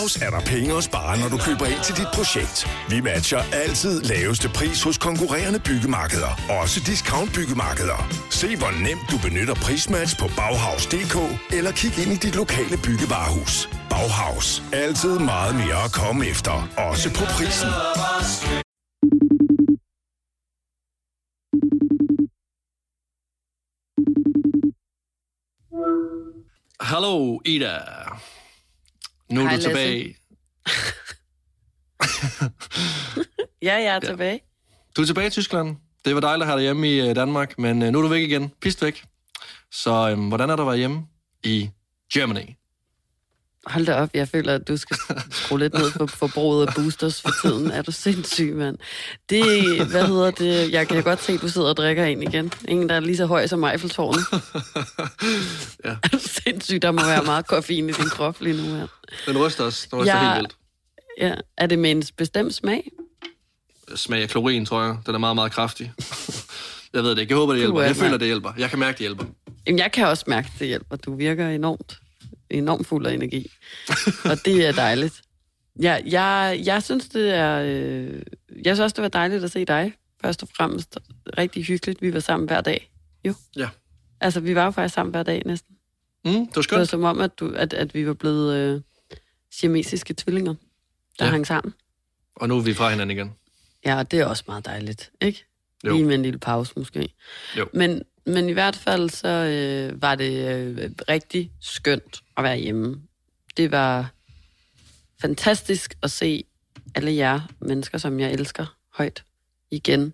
Bauhaus er der penge at spare, når du køber ind til dit projekt. Vi matcher altid laveste pris hos konkurrerende byggemarkeder. Også discount byggemarkeder. Se hvor nemt du benytter prismatch på Bauhaus.dk eller kig ind i dit lokale byggevarehus. Bauhaus. Altid meget mere at komme efter. Også på prisen. Hallo, Ida. Nu er Hej, du tilbage. Ja, jeg er tilbage. Du er tilbage i Tyskland. Det var dejligt at have dig hjemme i øh, Danmark, men øh, nu er du væk igen. Pist væk. Så øhm, hvordan er det at være hjemme i Germany? Hold da op, jeg føler, at du skal skrue lidt ned for forbruget af boosters for tiden. Er du sindssyg, mand? Det, hvad hedder det? Jeg kan godt se, at du sidder og drikker en igen. Ingen, der er lige så høj som Eiffeltårnet. Ja. Er du sindssyg? Der må være meget koffein i din krop lige nu her. Den ryster os. Den ryster Ja. helt vildt. Ja. Er det med en bestemt smag? Smag af klorin, tror jeg. Den er meget, meget kraftig. jeg ved det ikke. Jeg håber, det hjælper. Jeg føler, mand. det hjælper. Jeg kan mærke, det hjælper. Jamen, jeg kan også mærke, det hjælper. Du virker enormt, enormt fuld af energi. Og det er dejligt. Ja, jeg, jeg synes, det er... Øh, jeg synes også, det var dejligt at se dig, først og fremmest. Rigtig hyggeligt. Vi var sammen hver dag. Jo. Ja. Altså, vi var jo faktisk sammen hver dag næsten. Mm, det var Det var skønt. som om, at, du, at, at vi var blevet øh, siamesiske tvillinger, der ja. hang sammen. Og nu er vi fra hinanden igen. Ja, og det er også meget dejligt, ikke? Jo. Lige med en lille pause måske. Jo. Men, men i hvert fald så øh, var det øh, rigtig skønt at være hjemme. Det var fantastisk at se alle jer mennesker, som jeg elsker højt igen.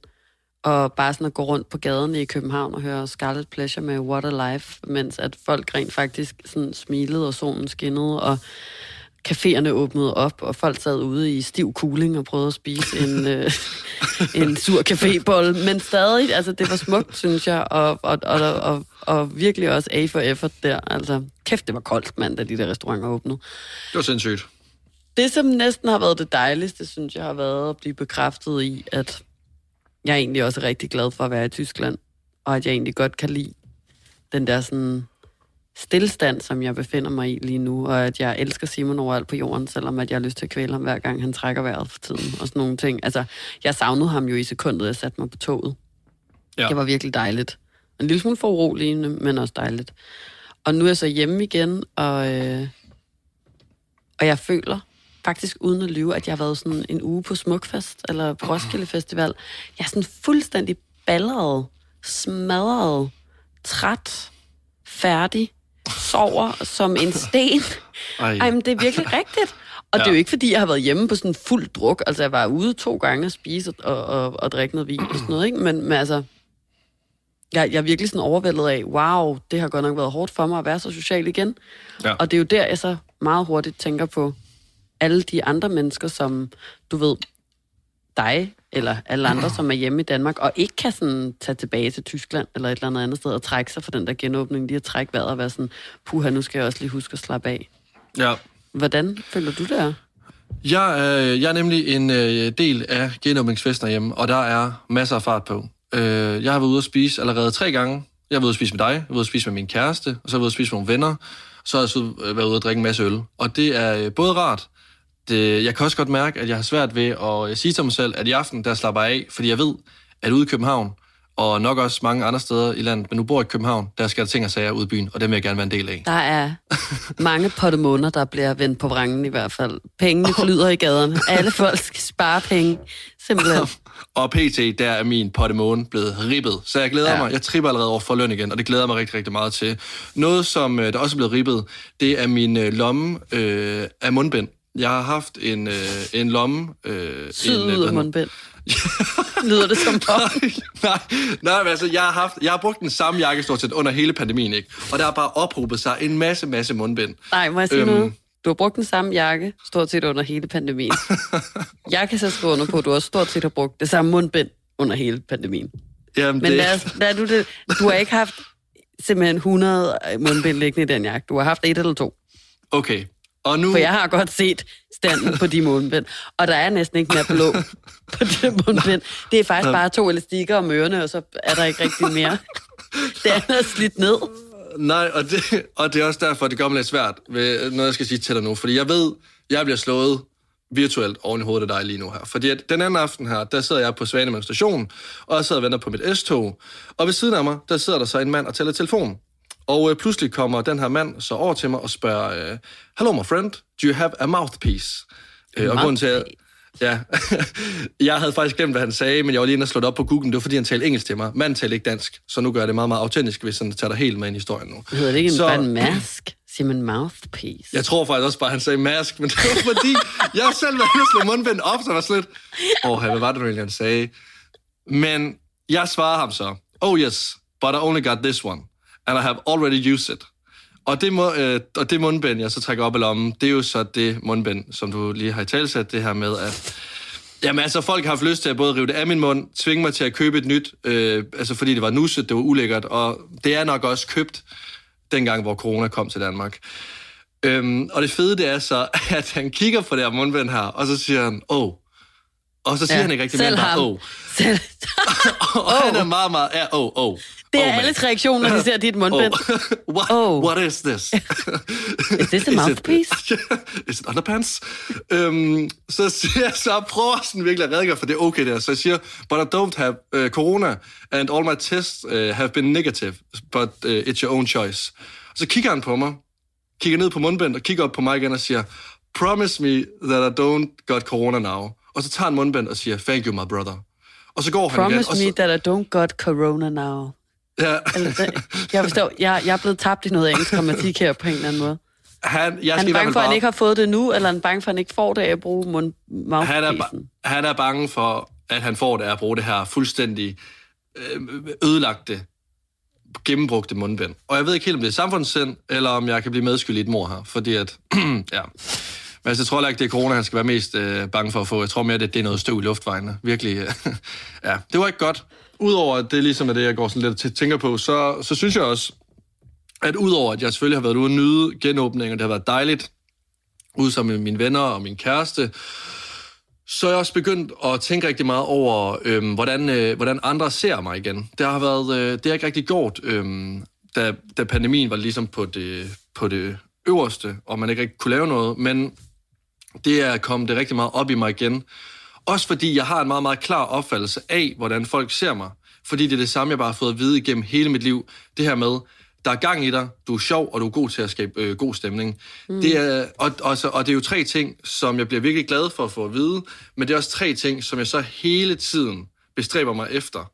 Og bare sådan at gå rundt på gaden i København og høre Scarlet Pleasure med What a Life, mens at folk rent faktisk sådan smilede, og solen skinnede, og caféerne åbnede op, og folk sad ude i stiv kuling og prøvede at spise en, øh, en sur cafébolle. Men stadig, altså det var smukt, synes jeg, og, og, og, og, og virkelig også A for effort der. Altså, kæft, det var koldt, mand, da de der restauranter åbnede. Det var sindssygt. Det, som næsten har været det dejligste, synes jeg, har været at blive bekræftet i, at jeg er egentlig også rigtig glad for at være i Tyskland, og at jeg egentlig godt kan lide den der sådan stillstand, som jeg befinder mig i lige nu, og at jeg elsker Simon overalt på jorden, selvom at jeg har lyst til at kvæle ham hver gang, han trækker vejret for tiden, og sådan nogle ting. Altså, jeg savnede ham jo i sekundet, jeg satte mig på toget. Ja. Det var virkelig dejligt. En lille smule foruroligende, men også dejligt. Og nu er jeg så hjemme igen, og, øh, og jeg føler faktisk uden at lyve, at jeg har været sådan en uge på Smukfest, eller på Roskilde Festival. Jeg er sådan fuldstændig balleret, smadret, træt, færdig, sover som en sten. Ej. Ej, men det er virkelig rigtigt. Og ja. det er jo ikke, fordi jeg har været hjemme på sådan fuld druk. Altså, jeg var ude to gange at spise og, og, og drikke noget vin og sådan noget, ikke? Men, men altså, jeg, jeg er virkelig sådan overvældet af, wow, det har godt nok været hårdt for mig at være så social igen. Ja. Og det er jo der, jeg så meget hurtigt tænker på alle de andre mennesker, som, du ved, dig eller alle andre, som er hjemme i Danmark, og ikke kan sådan tage tilbage til Tyskland eller et eller andet andet sted og trække sig for den der genåbning, lige at trække vejret og være sådan, puha, nu skal jeg også lige huske at slappe af. Ja. Hvordan føler du det er? Jeg, øh, jeg er nemlig en øh, del af genåbningsfesten hjemme, og der er masser af fart på. Øh, jeg har været ude at spise allerede tre gange. Jeg har været ude at spise med dig, jeg har været ude at spise med min kæreste, og så har jeg været ude at spise med nogle venner. Så har jeg så været ude at drikke en masse øl. Og det er øh, både rart, det, jeg kan også godt mærke, at jeg har svært ved at øh, sige til mig selv, at i aften, der slapper jeg af, fordi jeg ved, at ude i København, og nok også mange andre steder i landet, men nu bor jeg i København, der skal der ting og sager ud i byen, og dem vil jeg gerne være en del af. Der er mange potte måneder, der bliver vendt på vrangen i hvert fald. Pengene flyder i gaderne. Alle folk skal spare penge. Simpelthen. Og pt, der er min potte måne blevet ribbet. Så jeg glæder ja. Mig. Jeg tripper allerede over for løn igen, og det glæder mig rigtig, rigtig meget til. Noget, som øh, der også er blevet ribbet, det er min øh, lomme øh, af mundbind. Jeg har haft en, øh, en lomme... Øh, Syd af hvad- mundbind. Lyder det som om. nej, nej, men altså, jeg har, haft, jeg har brugt den samme jakke stort set under hele pandemien, ikke? Og der har bare ophobet sig en masse, masse mundbind. Nej, må jeg sige Øhm. noget? Du har brugt den samme jakke, stort set under hele pandemien. Jeg kan så skrive under på, at du også stort set har brugt det samme mundbind under hele pandemien. Jamen, Men det, lad, os, lad du, det. du har ikke haft simpelthen 100 mundbind liggende i den jakke. Du har haft et eller to. Okay, og nu... For jeg har godt set standen på de mundbind. Og der er næsten ikke mere blå på de mundbind. Det er faktisk bare to elastikker om ørerne, og så er der ikke rigtig mere. Det andet er slidt ned. Nej, og det, og det er også derfor, det gør mig lidt svært, ved noget jeg skal sige til dig nu. Fordi jeg ved, jeg bliver slået virtuelt oven i hovedet af dig lige nu her. Fordi at den anden aften her, der sidder jeg på Svanemøn station, og jeg sidder og venter på mit S-tog. Og ved siden af mig, der sidder der så en mand og tæller telefon. Og øh, pludselig kommer den her mand så over til mig og spørger, øh, Hello my friend, do you have a mouthpiece? Øh, og grunden til, at, Ja, jeg havde faktisk glemt, hvad han sagde, men jeg var lige inde og slå det op på Google. Det var, fordi han talte engelsk til mig. Manden talte ikke dansk, så nu gør jeg det meget, meget autentisk, hvis han tager dig helt med i historien nu. Hedder det ikke så, en mask? Siger man mouthpiece? Jeg tror faktisk også bare, han sagde mask, men det var fordi, jeg selv var inde og slå mundbind op, så var slet, åh, oh, hvad var det nu egentlig, han sagde? Men jeg svarer ham så, oh yes, but I only got this one, and I have already used it. Og det, må, øh, og det mundbind, jeg så trækker op i lommen, det er jo så det mundbind, som du lige har i talsat, det her med, at Jamen altså, folk har haft lyst til at både rive det af min mund, tvinge mig til at købe et nyt, øh, altså fordi det var nusset, det var ulækkert, og det er nok også købt dengang, hvor corona kom til Danmark. Øhm, og det fede, det er så, at han kigger på det her mundbind her, og så siger han, åh. Oh. Og så siger ja, han ikke rigtig mere, bare, åh. Oh. Selv. og oh. han er meget, meget, ja, åh, oh, åh. Oh. Det er oh, alles reaktion, når de ser dit mundbind. Oh. What, oh. what is this? is this a mouthpiece? Is it, is it underpants? um, så, siger, så prøver sådan virkelig at redegøre for det okay der. Så jeg siger, but I don't have uh, corona, and all my tests uh, have been negative, but uh, it's your own choice. Så kigger han på mig, kigger ned på mundbind og kigger op på mig igen og siger, promise me that I don't got corona now. Og så tager han mundbind og siger, thank you, my brother. Og så går Promise han igen. Promise me that I don't got corona now. Ja. jeg forstår, jeg, jeg er blevet tabt i noget engelsk grammatik her på en eller anden måde. Han, jeg han er bange for, at han ikke har fået det nu, eller han er bange for, at han ikke får det af at bruge mund han er, han er bange for, at han får det af at bruge det her fuldstændig øh, ødelagte, gennembrugte mundbind. Og jeg ved ikke helt, om det er samfundssind, eller om jeg kan blive medskyldig i et mor her, fordi at, ja... Men altså, jeg tror ikke, det er corona, han skal være mest øh, bange for at få. Jeg tror mere, det, det er noget støv i luftvejene. Virkelig, øh, ja. Det var ikke godt. Udover at det ligesom er det, jeg går sådan lidt og tænker på, så, så synes jeg også, at udover at jeg selvfølgelig har været ude og nyde genåbningen, og det har været dejligt, ude sammen med mine venner og min kæreste, så er jeg også begyndt at tænke rigtig meget over, øhm, hvordan, øh, hvordan andre ser mig igen. Det har været, øh, det har ikke rigtig gjort, øhm, da, da pandemien var ligesom på det, på det øverste, og man ikke rigtig kunne lave noget, men det er kommet det rigtig meget op i mig igen. Også fordi jeg har en meget, meget klar opfattelse af, hvordan folk ser mig. Fordi det er det samme, jeg bare har fået at vide igennem hele mit liv. Det her med, der er gang i dig, du er sjov, og du er god til at skabe øh, god stemning. Mm. Det er, og, og, så, og det er jo tre ting, som jeg bliver virkelig glad for at få at vide, men det er også tre ting, som jeg så hele tiden bestræber mig efter,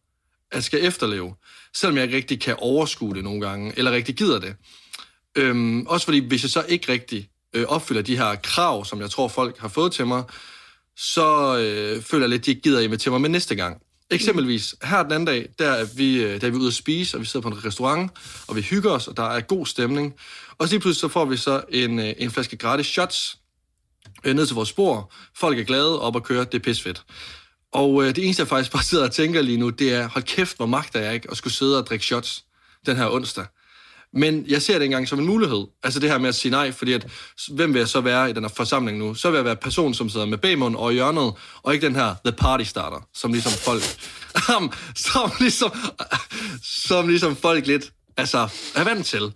at skal efterleve, selvom jeg ikke rigtig kan overskue det nogle gange, eller rigtig gider det. Øhm, også fordi, hvis jeg så ikke rigtig øh, opfylder de her krav, som jeg tror, folk har fået til mig, så øh, føler jeg lidt, at de ikke gider invitere mig med næste gang. Eksempelvis, her den anden dag, der er, vi, øh, der er vi ude at spise, og vi sidder på en restaurant, og vi hygger os, og der er god stemning. Og så lige pludselig så får vi så en, øh, en flaske gratis shots øh, ned til vores spor. Folk er glade, op og køre, det er pisfedt. Og øh, det eneste, jeg faktisk bare sidder og tænker lige nu, det er, hold kæft, hvor magter jeg ikke at skulle sidde og drikke shots den her onsdag. Men jeg ser det engang som en mulighed. Altså det her med at sige nej, fordi at, hvem vil jeg så være i den her forsamling nu? Så vil jeg være person, som sidder med bagmund og i hjørnet, og ikke den her the party starter, som ligesom folk, som, ligesom, som ligesom folk lidt altså, er vant til.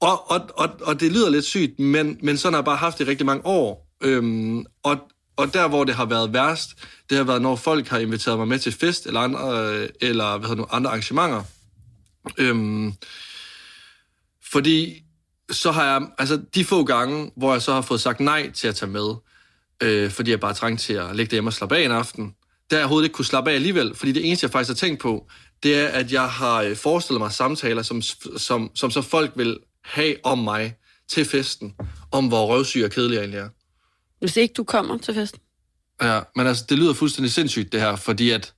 Og, og, og, og det lyder lidt sygt, men, men sådan har jeg bare haft det i rigtig mange år. Øhm, og, og der, hvor det har været værst, det har været, når folk har inviteret mig med til fest eller andre, øh, eller hvad hedder nu, andre arrangementer. Øhm, fordi så har jeg, altså de få gange, hvor jeg så har fået sagt nej til at tage med, øh, fordi jeg bare trængte til at ligge derhjemme og slappe af en aften, der jeg overhovedet ikke kunne slappe af alligevel, fordi det eneste, jeg faktisk har tænkt på, det er, at jeg har øh, forestillet mig samtaler, som, som, som så folk vil have om mig til festen, om hvor røvsyg og kedelig jeg egentlig er. Hvis ikke du kommer til festen? Ja, men altså, det lyder fuldstændig sindssygt, det her, fordi at,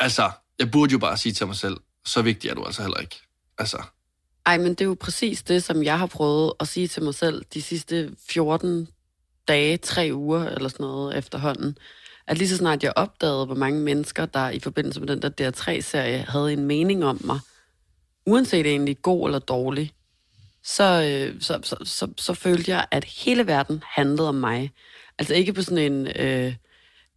altså, jeg burde jo bare sige til mig selv, så vigtig er du altså heller ikke. Altså, ej, men det er jo præcis det, som jeg har prøvet at sige til mig selv de sidste 14 dage, tre uger eller sådan noget efterhånden. At lige så snart jeg opdagede, hvor mange mennesker, der i forbindelse med den der DR3-serie, havde en mening om mig, uanset egentlig god eller dårlig, så, øh, så, så, så, så følte jeg, at hele verden handlede om mig. Altså ikke på sådan en, øh,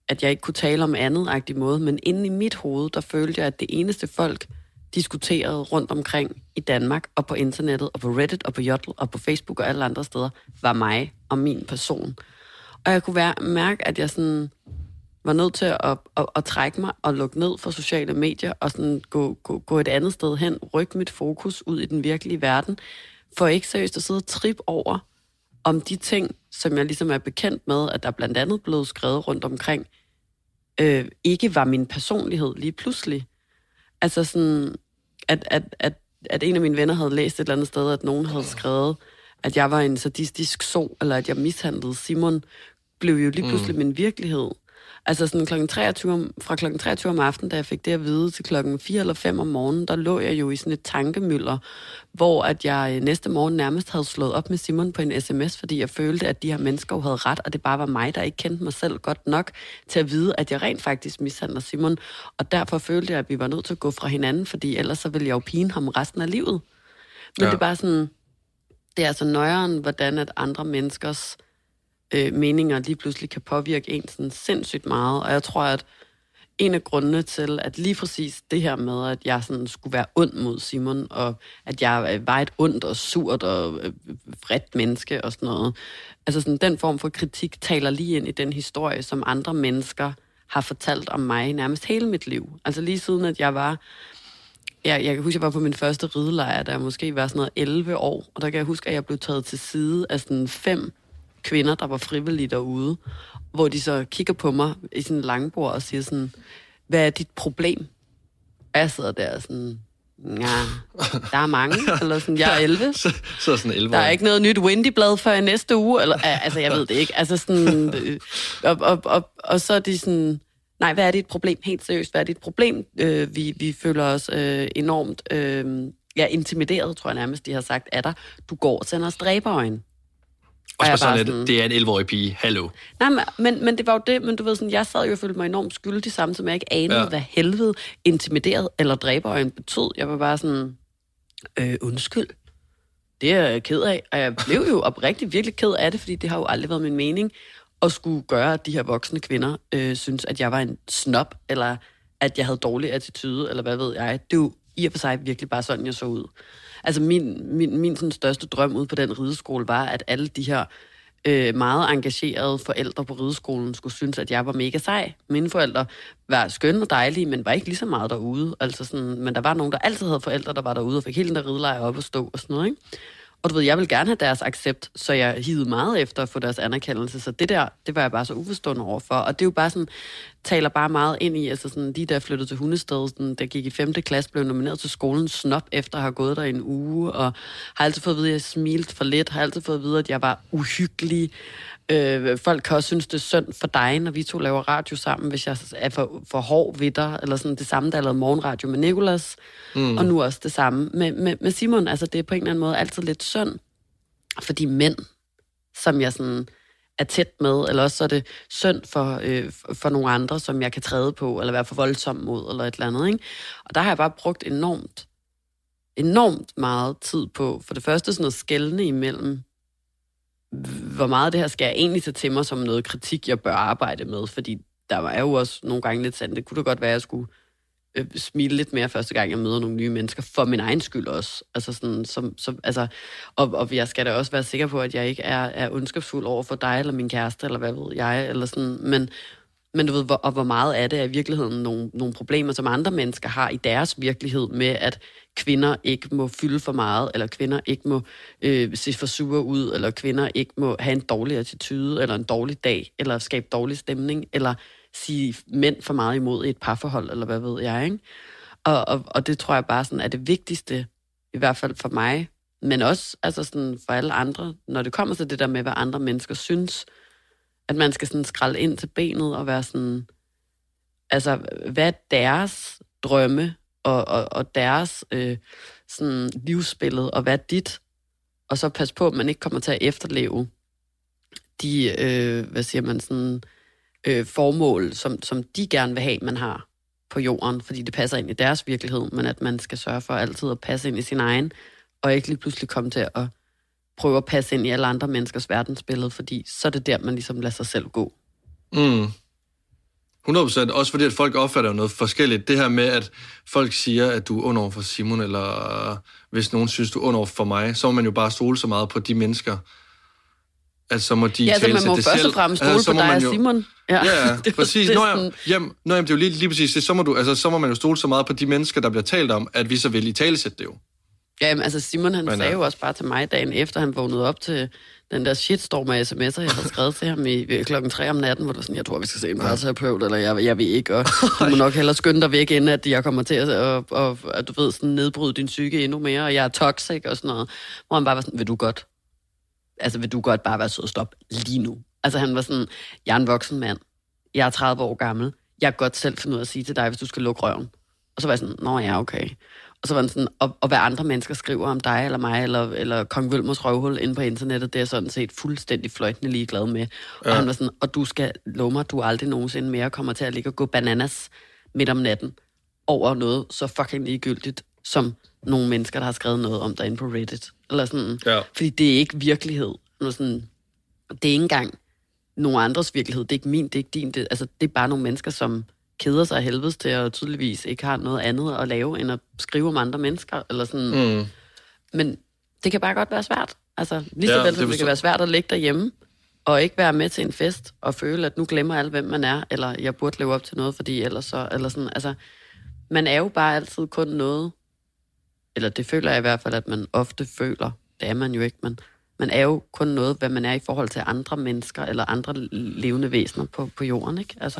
at jeg ikke kunne tale om andet-agtig måde, men inde i mit hoved, der følte jeg, at det eneste folk diskuteret rundt omkring i Danmark, og på internettet, og på Reddit, og på Jotl, og på Facebook og alle andre steder, var mig og min person. Og jeg kunne være, mærke, at jeg sådan var nødt til at, at, at, at trække mig og lukke ned for sociale medier, og sådan gå, gå, gå et andet sted hen, rykke mit fokus ud i den virkelige verden, for ikke seriøst at sidde og trip over om de ting, som jeg ligesom er bekendt med, at der blandt andet blev skrevet rundt omkring, øh, ikke var min personlighed lige pludselig. Altså sådan, at, at, at, at en af mine venner havde læst et eller andet sted, at nogen havde skrevet, at jeg var en sadistisk so, eller at jeg mishandlede Simon, blev jo lige pludselig mm. min virkelighed. Altså sådan klokken 23, fra klokken 23 om aftenen, da jeg fik det at vide, til klokken 4 eller 5 om morgenen, der lå jeg jo i sådan et tankemøller, hvor at jeg næste morgen nærmest havde slået op med Simon på en sms, fordi jeg følte, at de her mennesker havde ret, og det bare var mig, der ikke kendte mig selv godt nok til at vide, at jeg rent faktisk mishandler Simon. Og derfor følte jeg, at vi var nødt til at gå fra hinanden, fordi ellers så ville jeg jo pine ham resten af livet. Men ja. det er bare sådan, det er altså nøjeren, hvordan at andre menneskers øh, meninger lige pludselig kan påvirke en sådan sindssygt meget. Og jeg tror, at en af grundene til, at lige præcis det her med, at jeg sådan skulle være ond mod Simon, og at jeg øh, var et ondt og surt og øh, vredt menneske og sådan noget, altså sådan den form for kritik taler lige ind i den historie, som andre mennesker har fortalt om mig nærmest hele mit liv. Altså lige siden, at jeg var jeg, jeg kan huske, at jeg var på min første ridelejr, da jeg måske var sådan noget 11 år, og der kan jeg huske, at jeg blev taget til side af sådan fem kvinder, der var frivillige derude, hvor de så kigger på mig i sådan en langbord og siger sådan, hvad er dit problem? Og jeg sidder der sådan, ja, der er mange, eller sådan, jeg er 11. så, så sådan 11 Der er ikke noget nyt Wendy-blad før i næste uge, eller, altså jeg ved det ikke, altså sådan, øh, og, og, og, og så er de sådan, nej, hvad er dit problem? Helt seriøst, hvad er dit problem? Øh, vi, vi føler os øh, enormt, øh, ja, intimideret, tror jeg nærmest, de har sagt, er der. Du går og sender os dræberøjen. Og så sådan, sådan, det er en 11-årig pige. Hallo. Nej, men, men, men det var jo det, men du ved sådan, jeg sad jo og følte mig enormt skyldig sammen, som jeg ikke anede, ja. hvad helvede intimideret eller dræberøjen betød. Jeg var bare sådan, øh, undskyld. Det er jeg ked af, og jeg blev jo oprigtigt virkelig ked af det, fordi det har jo aldrig været min mening at skulle gøre, at de her voksne kvinder øh, synes, at jeg var en snob, eller at jeg havde dårlig attitude, eller hvad ved jeg. Det er jo i og for sig virkelig bare sådan, jeg så ud. Altså min, min, min sådan største drøm ud på den rideskole var, at alle de her øh, meget engagerede forældre på rideskolen skulle synes, at jeg var mega sej. Mine forældre var skønne og dejlige, men var ikke lige så meget derude. Altså sådan, men der var nogen, der altid havde forældre, der var derude og fik hele den der ridelejr op og stå og sådan noget. Ikke? Og du ved, jeg vil gerne have deres accept, så jeg hivede meget efter at få deres anerkendelse. Så det der, det var jeg bare så uforstående overfor. Og det er jo bare sådan, taler bare meget ind i, altså sådan, de der flyttede til hundestedet, sådan, der gik i 5. klasse, blev nomineret til skolen snop efter at have gået der en uge, og har altid fået at vide, at jeg smilte for lidt, har altid fået at vide, at jeg var uhyggelig, Øh, folk kan også synes, det er synd for dig, når vi to laver radio sammen, hvis jeg er for, for hård ved dig, eller sådan det samme, der lavede morgenradio med Nikolas, mm. og nu også det samme med, med, med Simon. Altså, det er på en eller anden måde altid lidt synd for de mænd, som jeg sådan er tæt med, eller også så er det synd for, øh, for nogle andre, som jeg kan træde på, eller være for voldsom mod, eller et eller andet. Ikke? Og der har jeg bare brugt enormt, enormt meget tid på, for det første sådan noget skældende imellem, hvor meget det her skal jeg egentlig tage til mig som noget kritik, jeg bør arbejde med, fordi der er jo også nogle gange lidt sandt. Det kunne da godt være, at jeg skulle øh, smile lidt mere første gang, jeg møder nogle nye mennesker, for min egen skyld også. Altså sådan, som, som, altså, og, og jeg skal da også være sikker på, at jeg ikke er, er ondskabsfuld over for dig, eller min kæreste, eller hvad ved jeg, eller sådan, men, men du ved, hvor, og hvor meget af det er i virkeligheden nogle, nogle problemer, som andre mennesker har i deres virkelighed med, at kvinder ikke må fylde for meget, eller kvinder ikke må øh, se for sure ud, eller kvinder ikke må have en dårlig attitude, eller en dårlig dag, eller skabe dårlig stemning, eller sige mænd for meget imod i et parforhold, eller hvad ved jeg, ikke? Og, og, og det tror jeg bare sådan er det vigtigste, i hvert fald for mig, men også altså sådan for alle andre, når det kommer til det der med, hvad andre mennesker synes, at man skal sådan skralde ind til benet og være sådan, altså, hvad er deres drømme og, og, og deres øh, sådan livsbillede, og hvad er dit? Og så passe på, at man ikke kommer til at efterleve de, øh, hvad siger man, sådan, øh, formål, som, som de gerne vil have, man har på jorden, fordi det passer ind i deres virkelighed, men at man skal sørge for altid at passe ind i sin egen, og ikke lige pludselig komme til at prøve at passe ind i alle andre menneskers verdensbillede, fordi så er det der, man ligesom lader sig selv gå. Mm. 100%. Også fordi, at folk opfatter jo noget forskelligt. Det her med, at folk siger, at du er under for Simon, eller hvis nogen synes, du er under for mig, så må man jo bare stole så meget på de mennesker, at så må de Ja, så tale man må det først selv. og fremmest Altså, stole så på dig og jo- Simon. Ja, ja, Det præcis. det Nå, jamen, nå, jamen, det er jo lige, lige præcis det. Så må, du, altså, så må man jo stole så meget på de mennesker, der bliver talt om, at vi så vil i talesætte det jo. Jamen, altså Simon, han Men, sagde ja. jo også bare til mig dagen efter, han vågnede op til den der shitstorm af sms'er, jeg havde skrevet til ham i ved klokken 3 om natten, hvor du var sådan, jeg tror, vi skal se en parterapeut, eller jeg, jeg ved ikke, og du må nok hellere skynde dig væk, inden at jeg kommer til at, og, og, at du ved, sådan nedbryde din psyke endnu mere, og jeg er toxic og sådan noget. Hvor han bare var sådan, vil du godt? Altså, vil du godt bare være sød og stoppe lige nu? Altså, han var sådan, jeg er en voksen mand, jeg er 30 år gammel, jeg kan godt selv finde ud af at sige til dig, hvis du skal lukke røven. Og så var jeg sådan, nå ja, okay. Og så var den sådan, og, og hvad andre mennesker skriver om dig eller mig, eller, eller Kong Vølmers røvhul inde på internettet, det er jeg sådan set fuldstændig fløjtende ligeglad med. Ja. Og han var sådan, og du skal love mig, du aldrig nogensinde mere kommer til at ligge og gå bananas midt om natten over noget så fucking ligegyldigt, som nogle mennesker, der har skrevet noget om dig inde på Reddit. Eller sådan, Ja. Fordi det er ikke virkelighed. Noget sådan, det er ikke engang nogen andres virkelighed. Det er ikke min, det er ikke din. Det, altså, det er bare nogle mennesker, som keder sig helvedes til, og tydeligvis ikke har noget andet at lave, end at skrive om andre mennesker. Eller sådan. Mm. Men det kan bare godt være svært. Altså, lige så Ja, vel det som det, forstår- kan være svært at ligge derhjemme, og ikke være med til en fest, og føle, at nu glemmer alle, hvem man er, eller jeg burde leve op til noget, fordi ellers så, eller sådan, altså, man er jo bare altid kun noget, eller det føler jeg i hvert fald, at man ofte føler, det er man jo ikke, men man er jo kun noget, hvad man er i forhold til andre mennesker, eller andre levende væsener på, på jorden, ikke? Altså,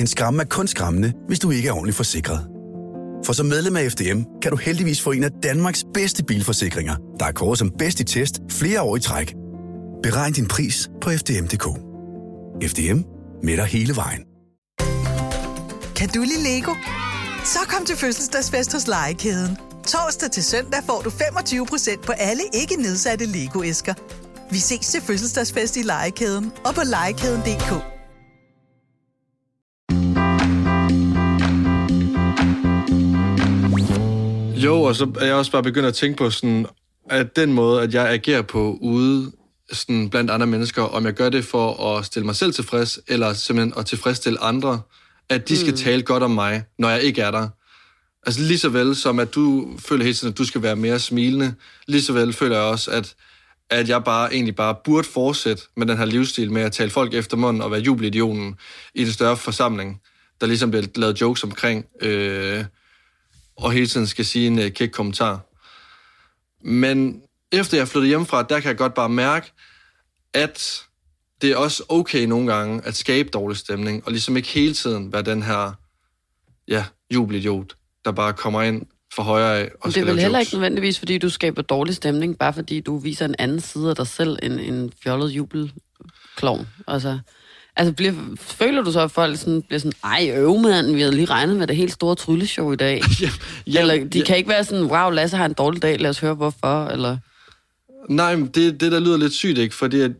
En skræmme er kun skræmmende, hvis du ikke er ordentligt forsikret. For som medlem af FDM kan du heldigvis få en af Danmarks bedste bilforsikringer, der er kåret som bedst i test flere år i træk. Beregn din pris på FDM.dk. FDM med dig hele vejen. Kan du lide Lego? Så kom til fødselsdagsfest hos Legekæden. Torsdag til søndag får du 25% på alle ikke nedsatte Lego-æsker. Vi ses til fødselsdagsfest i Legekæden og på legekæden.dk. Jo, og så er jeg også bare begyndt at tænke på sådan, at den måde, at jeg agerer på ude sådan blandt andre mennesker, om jeg gør det for at stille mig selv tilfreds, eller simpelthen at tilfredsstille andre, at de skal tale godt om mig, når jeg ikke er der. Altså lige så vel som, at du føler hele tiden, at du skal være mere smilende, lige så vel føler jeg også, at, at jeg bare egentlig bare burde fortsætte med den her livsstil med at tale folk efter munden og være jubelidionen i en større forsamling, der ligesom bliver lavet jokes omkring, øh, og hele tiden skal sige en øh, kæk kommentar. Men efter jeg flyttede hjemmefra, der kan jeg godt bare mærke, at det er også okay nogle gange at skabe dårlig stemning, og ligesom ikke hele tiden være den her ja, jubelidiot, der bare kommer ind for højre af og det skal er vel heller jokes. ikke nødvendigvis, fordi du skaber dårlig stemning, bare fordi du viser en anden side af dig selv end en fjollet jubelklovn. Altså, altså bliver, føler du så, at folk sådan, bliver sådan, ej øv mand, vi havde lige regnet med det helt store trylleshow i dag. Ja, eller de ja. kan ikke være sådan, wow, Lasse har en dårlig dag, lad os høre hvorfor, eller... Nej, men det, det der lyder lidt sygt, ikke? Fordi at,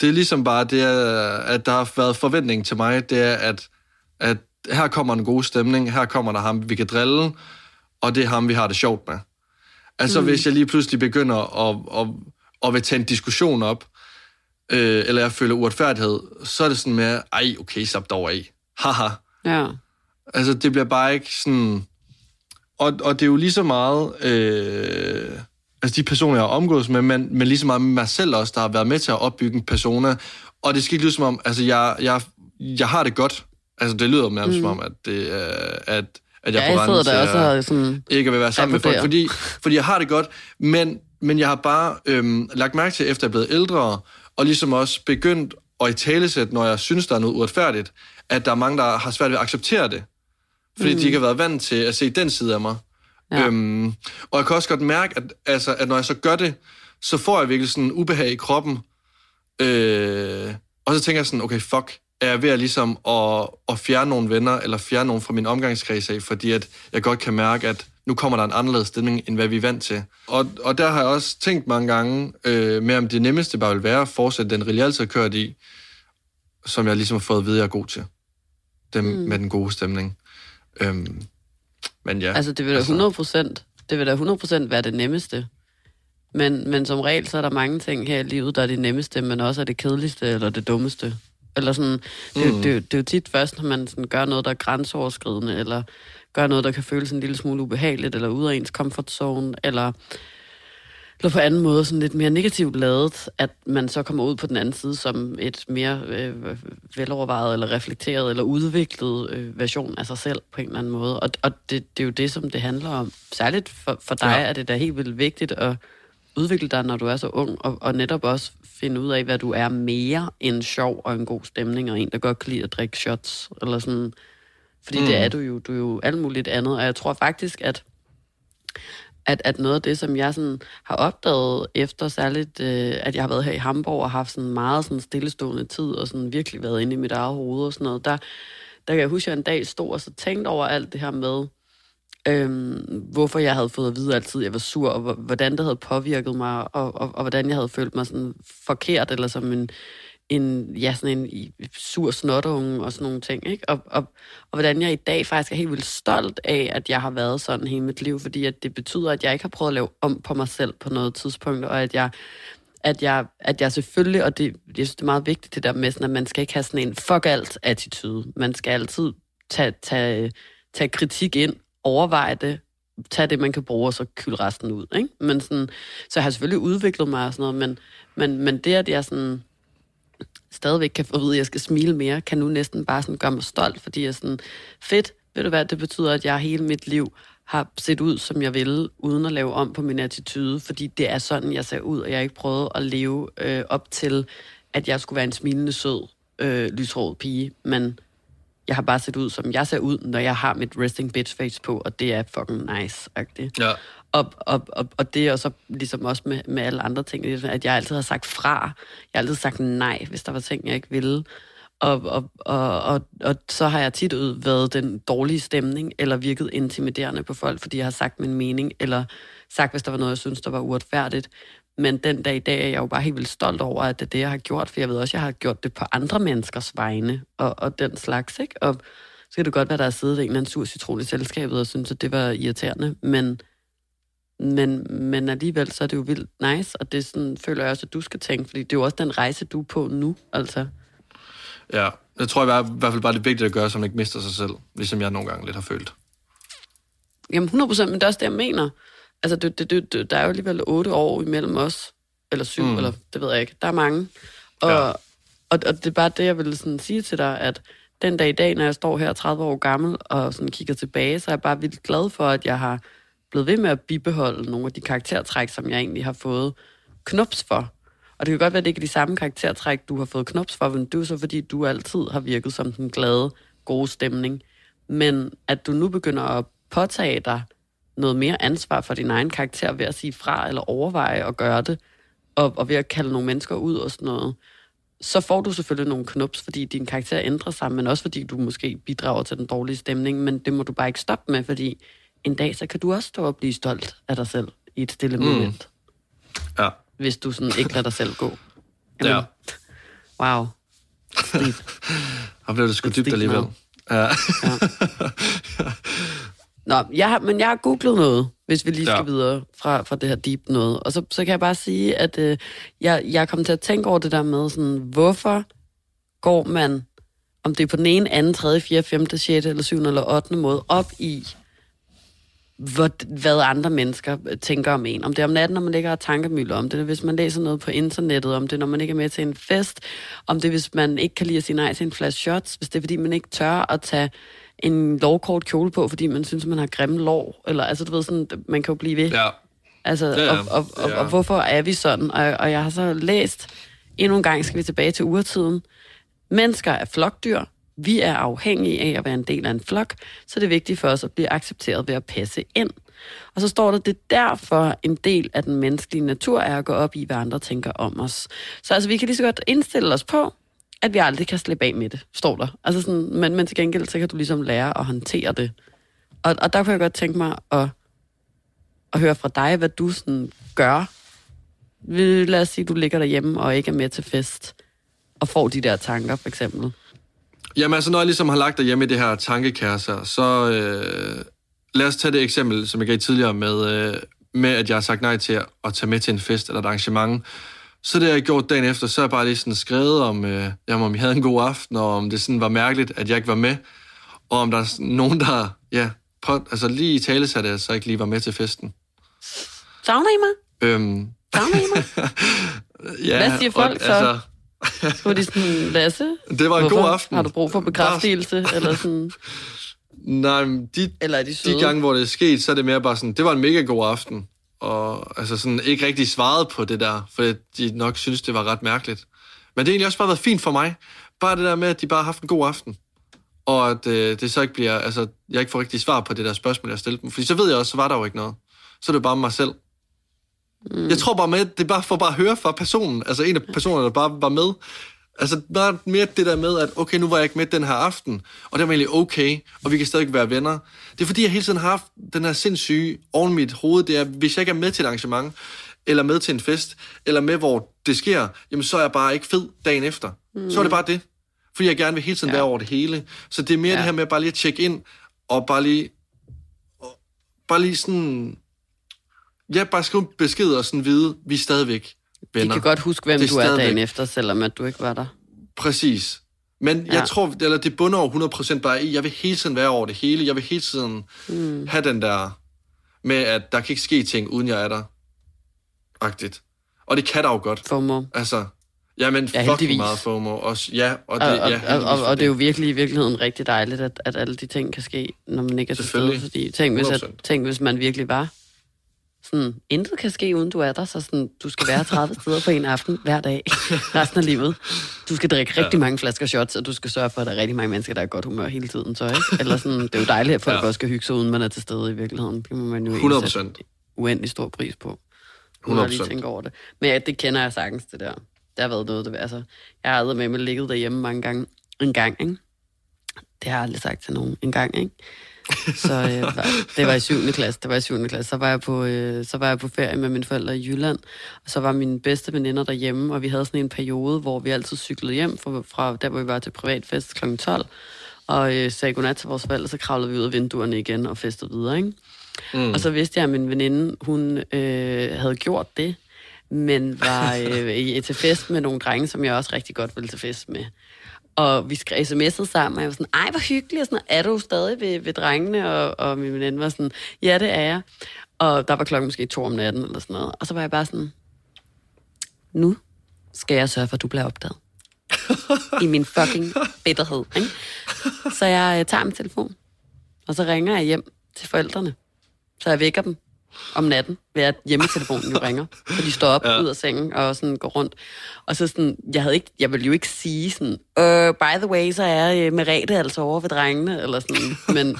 det er ligesom bare det, er, at der har været forventning til mig, det er, at, at her kommer en god stemning, her kommer der ham, vi kan drille, og det er ham, vi har det sjovt med. Altså, mm. hvis jeg lige pludselig begynder at, at, at vil tage en diskussion op, øh, eller jeg føler uretfærdighed, så er det sådan med, ej, okay, slap dog af. Haha. Ja. Altså, det bliver bare ikke sådan... Og, og det er jo lige så meget... Øh, altså, de personer, jeg har omgået med, men, men lige så meget med mig selv også, der har været med til at opbygge en persona. Og det skal ikke lyde som om... Altså, jeg, jeg, jeg har det godt. Altså, det lyder nærmest mm. som om, at, det, er, at, at jeg Ja, på jeg randen til at- også og sådan... ikke at vil være sammen med folk, fordi, fordi jeg har det godt, men, men jeg har bare øhm, lagt mærke til, efter jeg er blevet ældre, og ligesom også begyndt at i talesæt, når jeg synes, der er noget uretfærdigt, at der er mange, der har svært ved at acceptere det. Fordi mm. de ikke har været vant til at se den side af mig. Ja. Øhm, og jeg kan også godt mærke, at, altså, at når jeg så gør det, så får jeg virkelig sådan en ubehag i kroppen. Øh, og så tænker jeg sådan, okay, fuck, er jeg ved at, ligesom at, at fjerne nogle venner, eller fjerne nogle fra min omgangskreds af, fordi at jeg godt kan mærke, at nu kommer der en anderledes stemning, end hvad vi er vant til. Og, og der har jeg også tænkt mange gange øh, med, om det nemmeste bare vil være at fortsætte den rille, har kørt i, som jeg ligesom har fået at vide, jeg er god til. Dem mm. med den gode stemning. Øhm, men ja. Altså, det vil da 100 procent, det vil da 100 procent være det nemmeste. Men, men som regel, så er der mange ting her i livet, der er det nemmeste, men også er det kedeligste eller det dummeste. Eller sådan, det, mm. det, det, det er jo tit først, når man sådan gør noget, der er grænseoverskridende, eller gør noget, der kan føles en lille smule ubehageligt, eller ud af ens comfort zone, eller, eller på anden måde sådan lidt mere negativt lavet, at man så kommer ud på den anden side som et mere øh, velovervejet, eller reflekteret, eller udviklet øh, version af sig selv på en eller anden måde. Og, og det, det er jo det, som det handler om. Særligt for, for dig ja. er det da helt vildt vigtigt at udvikle dig, når du er så ung, og, og netop også finde ud af, hvad du er mere end sjov og en god stemning, og en, der godt kan lide at drikke shots, eller sådan. Fordi mm. det er du jo. Du er jo alt muligt andet, og jeg tror faktisk, at at, at noget af det, som jeg sådan har opdaget efter særligt, øh, at jeg har været her i Hamburg og haft sådan meget sådan stillestående tid, og sådan virkelig været inde i mit eget hoved og sådan noget, der, der kan jeg huske, at jeg en dag stod og så tænkte over alt det her med, øhm, hvorfor jeg havde fået at vide altid, at jeg var sur, og hvordan det havde påvirket mig, og, og, og hvordan jeg havde følt mig sådan forkert, eller som en, en, ja, sådan en sur snotunge og sådan nogle ting. Ikke? Og, og, og hvordan jeg i dag faktisk er helt vildt stolt af, at jeg har været sådan hele mit liv, fordi at det betyder, at jeg ikke har prøvet at lave om på mig selv på noget tidspunkt, og at jeg at jeg, at jeg selvfølgelig, og det, jeg synes, det er meget vigtigt det der med, sådan, at man skal ikke have sådan en fuck alt attitude. Man skal altid tage, tage, tage kritik ind, overveje det, tage det, man kan bruge, og så kylde resten ud. Ikke? Men sådan, så jeg har selvfølgelig udviklet mig og sådan noget, men, men, men det, at jeg sådan, stadigvæk kan få at vide, at jeg skal smile mere, kan nu næsten bare sådan gøre mig stolt, fordi jeg er sådan, fedt, ved du hvad, det betyder, at jeg hele mit liv har set ud, som jeg ville, uden at lave om på min attitude, fordi det er sådan, jeg ser ud, og jeg har ikke prøvet at leve øh, op til, at jeg skulle være en smilende, sød, øh, lyshåret pige, men jeg har bare set ud, som jeg ser ud, når jeg har mit resting bitch face på, og det er fucking nice-agtigt. Ja. Og, og, og, og det er så ligesom også med, med alle andre ting, at jeg altid har sagt fra. Jeg har altid sagt nej, hvis der var ting, jeg ikke ville. Og, og, og, og, og så har jeg tit ud været den dårlige stemning, eller virket intimiderende på folk, fordi jeg har sagt min mening, eller sagt, hvis der var noget, jeg synes, der var uretfærdigt. Men den dag i dag er jeg jo bare helt vildt stolt over, at det er det, jeg har gjort, for jeg ved også, at jeg har gjort det på andre menneskers vegne, og, og den slags, ikke? Og så kan det godt være, at der er siddet en eller anden sur citron i selskabet, og synes, at det var irriterende, men, men, men alligevel, så er det jo vildt nice, og det sådan, føler jeg også, at du skal tænke, fordi det er jo også den rejse, du er på nu, altså. Ja, jeg tror i hvert fald bare, det er vigtigt at gøre, så man ikke mister sig selv, ligesom jeg nogle gange lidt har følt. Jamen 100 procent, men det er også det, jeg mener. Altså, det, det, det, der er jo alligevel otte år imellem os, eller syv, mm. eller det ved jeg ikke. Der er mange. Og, ja. og, og det er bare det, jeg vil sådan sige til dig, at den dag i dag, når jeg står her 30 år gammel og sådan kigger tilbage, så er jeg bare vildt glad for, at jeg har blevet ved med at bibeholde nogle af de karaktertræk, som jeg egentlig har fået knops for. Og det kan godt være, at det ikke er de samme karaktertræk, du har fået knops for, men det er så fordi, du altid har virket som den glade, gode stemning. Men at du nu begynder at påtage dig noget mere ansvar for din egen karakter ved at sige fra eller overveje at gøre det, og, og ved at kalde nogle mennesker ud og sådan noget, så får du selvfølgelig nogle knops, fordi din karakter ændrer sig, men også fordi du måske bidrager til den dårlige stemning, men det må du bare ikke stoppe med, fordi en dag, så kan du også stå og blive stolt af dig selv i et stille mm. moment. Ja. Hvis du sådan ikke lader dig selv gå. Jamen, ja. Wow. Steve. Han blev det sgu dybt alligevel. Ja. ja. Nå, jeg har, men jeg har googlet noget, hvis vi lige skal ja. videre fra, fra det her deep noget. Og så, så kan jeg bare sige, at øh, jeg, jeg kom til at tænke over det der med, sådan, hvorfor går man, om det er på den ene, anden, tredje, fjerde, femte, sjette, eller syvende eller ottende måde, op i, hvad, hvad andre mennesker tænker om en. Om det er om natten, når man ligger og tankemøller om det, hvis man læser noget på internettet, om det når man ikke er med til en fest, om det hvis man ikke kan lide at sige nej til en flash shots, hvis det er fordi man ikke tør at tage en lovkort kjole på, fordi man synes, man har grimme lår. Eller, altså, du ved, sådan, man kan jo blive ved. Ja. Altså, ja, ja. Og, og, og, ja. og, hvorfor er vi sådan? Og, og jeg har så læst, endnu en gang skal vi tilbage til urtiden. Mennesker er flokdyr. Vi er afhængige af at være en del af en flok, så det er vigtigt for os at blive accepteret ved at passe ind. Og så står der, det er derfor en del af den menneskelige natur er at gå op i, hvad andre tænker om os. Så altså, vi kan lige så godt indstille os på, at vi aldrig kan slippe af med det, står der. Altså sådan, men, men til gengæld, så kan du ligesom lære at håndtere det. Og, og der kunne jeg godt tænke mig at, at høre fra dig, hvad du sådan gør. Lad os sige, at du ligger derhjemme og ikke er med til fest, og får de der tanker, for eksempel. Jamen altså, når jeg ligesom har lagt derhjemme i det her tankekærser, så øh, lad os tage det eksempel, som jeg gav tidligere med, øh, med, at jeg har sagt nej til at tage med til en fest eller et arrangement. Så det, jeg har gjort dagen efter, så har jeg bare lige sådan skrevet om, øh, jamen, om jeg havde en god aften, og om det sådan var mærkeligt, at jeg ikke var med, og om der er nogen, der ja, på, altså lige i tale satte, jeg så ikke lige var med til festen. Savner I mig? Øhm, Savner I mig? ja, Hvad siger folk og, så? Altså, Skulle de sådan, Lasse? det var en god aften. Har du brug for bekræftelse? Eller, sådan, Nej, de, eller er de søde? de gange, hvor det er sket, så er det mere bare sådan, det var en mega god aften. Og altså sådan, ikke rigtig svaret på det der, for de nok synes, det var ret mærkeligt. Men det har egentlig også bare været fint for mig. Bare det der med, at de bare har haft en god aften. Og at øh, det så ikke bliver, altså, jeg ikke får rigtig svar på det der spørgsmål, jeg stillede dem. Fordi så ved jeg også, så var der jo ikke noget. Så er det bare mig selv. Mm. Jeg tror bare med, det er bare for bare at høre fra personen, altså en af personerne, der bare var med. Altså bare mere det der med, at okay, nu var jeg ikke med den her aften, og det var egentlig okay, og vi kan stadig være venner. Det er fordi, jeg hele tiden har haft den her sindssyge oven mit hoved, det er, hvis jeg ikke er med til et arrangement, eller med til en fest, eller med, hvor det sker, jamen så er jeg bare ikke fed dagen efter. Mm. Så er det bare det. Fordi jeg gerne vil hele tiden ja. være over det hele. Så det er mere ja. det her med bare lige at tjekke ind, og bare lige, og bare lige sådan, ja, bare skrive besked og sådan vide, vi er stadigvæk De venner. kan godt huske, hvem Det er du er dagen efter, selvom at du ikke var der. Præcis. Men ja. Jeg tror, eller det bunder over 100% bare i, jeg vil hele tiden være over det hele. Jeg vil hele tiden mm. have den der med, at der kan ikke ske ting, uden jeg er der. Agtigt. Og det kan der jo godt. FOMO. Altså, jamen Ja, ja, fucking meget FOMO. Også, ja, og det, Og, og, ja, og, og, og det er jo virkelig i virkeligheden rigtig dejligt, at, at alle de ting kan ske, når man ikke er til stede. Fordi tænk hvis, at, 100%. tænk, hvis man virkelig var sådan, intet kan ske, uden du er der, så sådan, du skal være 30 steder på en aften hver dag, resten af livet. Du skal drikke rigtig mange flasker shots, og du skal sørge for, at der er rigtig mange mennesker, der er godt humør hele tiden. Så, ikke? Eller sådan, det er jo dejligt, at folk ja. Ja. også skal hygge sig, uden man er til stede i virkeligheden. Det må man jo 100 egentlig sætte procent. uendelig stor pris på. Uden at lige 100%. tænke over det. Men ja, det kender jeg sagtens, det der. Det har været noget, det, altså, jeg har aldrig med mig ligget derhjemme mange gange. En gang, ikke? Det har jeg aldrig sagt til nogen. En gang, ikke? Så øh, det var i 7. klasse. Det var i 7. klasse. Så var, jeg på, øh, så var jeg på ferie med mine forældre i Jylland. Og så var mine bedste veninder derhjemme, og vi havde sådan en periode, hvor vi altid cyklede hjem fra, fra der, hvor vi var til privatfest kl. 12. Og øh, sagde godnat til vores forældre, så kravlede vi ud af vinduerne igen og festede videre, ikke? Mm. Og så vidste jeg, at min veninde, hun øh, havde gjort det, men var øh, til fest med nogle drenge, som jeg også rigtig godt ville til fest med. Og vi skrev sms'et sammen, og jeg var sådan, ej, hvor hyggeligt, og sådan, er du stadig ved, ved drengene? Og, og min veninde var sådan, ja, det er jeg. Og der var klokken måske to om natten, eller sådan noget. Og så var jeg bare sådan, nu skal jeg sørge for, at du bliver opdaget. I min fucking bitterhed, ikke? Så jeg øh, tager min telefon, og så ringer jeg hjem til forældrene. Så jeg vækker dem om natten, ved at hjemmetelefonen jo ringer. Så de står op ja. ud af sengen og sådan går rundt. Og så sådan, jeg, havde ikke, jeg ville jo ikke sige sådan, øh, by the way, så er øh, Merete altså over ved drengene, eller sådan. Men,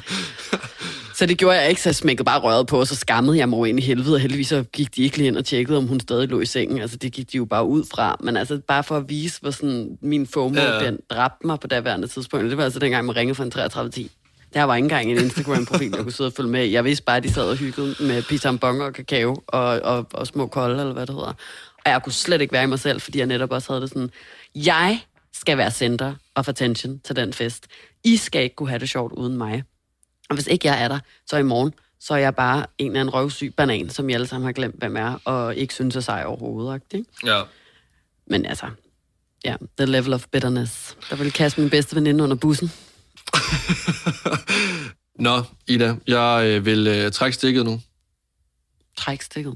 så det gjorde jeg ikke, så jeg smækkede bare røret på, og så skammede jeg mig ind i helvede, og heldigvis så gik de ikke lige ind og tjekkede, om hun stadig lå i sengen. Altså, det gik de jo bare ud fra. Men altså, bare for at vise, hvor sådan, min FOMO, ja. den dræbte mig på daværende tidspunkt. Det var altså dengang, man ringede fra en 3310. Der var ikke engang en Instagram-profil, jeg kunne sidde og følge med. Jeg vidste bare, at de sad og hyggede med pisambon og kakao og, og, og små kolde, eller hvad det hedder. Og jeg kunne slet ikke være i mig selv, fordi jeg netop også havde det sådan, jeg skal være center of attention til den fest. I skal ikke kunne have det sjovt uden mig. Og hvis ikke jeg er der, så i morgen, så er jeg bare en eller anden røvsyg banan, som I alle sammen har glemt, hvem er, og ikke synes er sej overhovedet. Ikke? Ja. Men altså, ja, the level of bitterness. Der vil kaste min bedste veninde under bussen. Nå, Ida, jeg øh, vil øh, trække stikket nu. Træk stikket.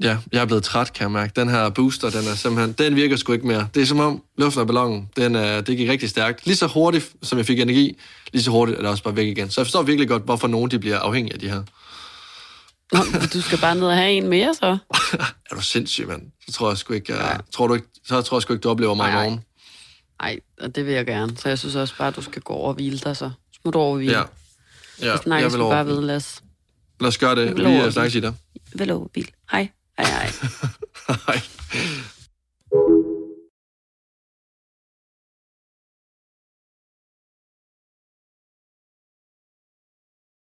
Ja, jeg er blevet træt, kan jeg mærke. Den her booster, den er simpelthen, den virker sgu ikke mere. Det er som om luften af ballonen, den er, det gik rigtig stærkt. Lige så hurtigt, som jeg fik energi, lige så hurtigt er det også bare væk igen. Så jeg forstår virkelig godt, hvorfor nogen de bliver afhængige af de her. Nå, du skal bare ned og have en mere, så. Er du sindssyg, mand? Så tror jeg sgu ikke, jeg, tror du ikke, så tror jeg sgu ikke, du oplever mig Nej, i morgen. Nej, og det vil jeg gerne. Så jeg synes også bare, at du skal gå over og hvile dig, så. Smut over og hvile. Ja. Ja, Så snakkes vi over. bare ved, Lads. Lad os gøre det. Jeg vil Vi snakkes i dig. Vel over hvile. Hej. Hej, hej. Hej.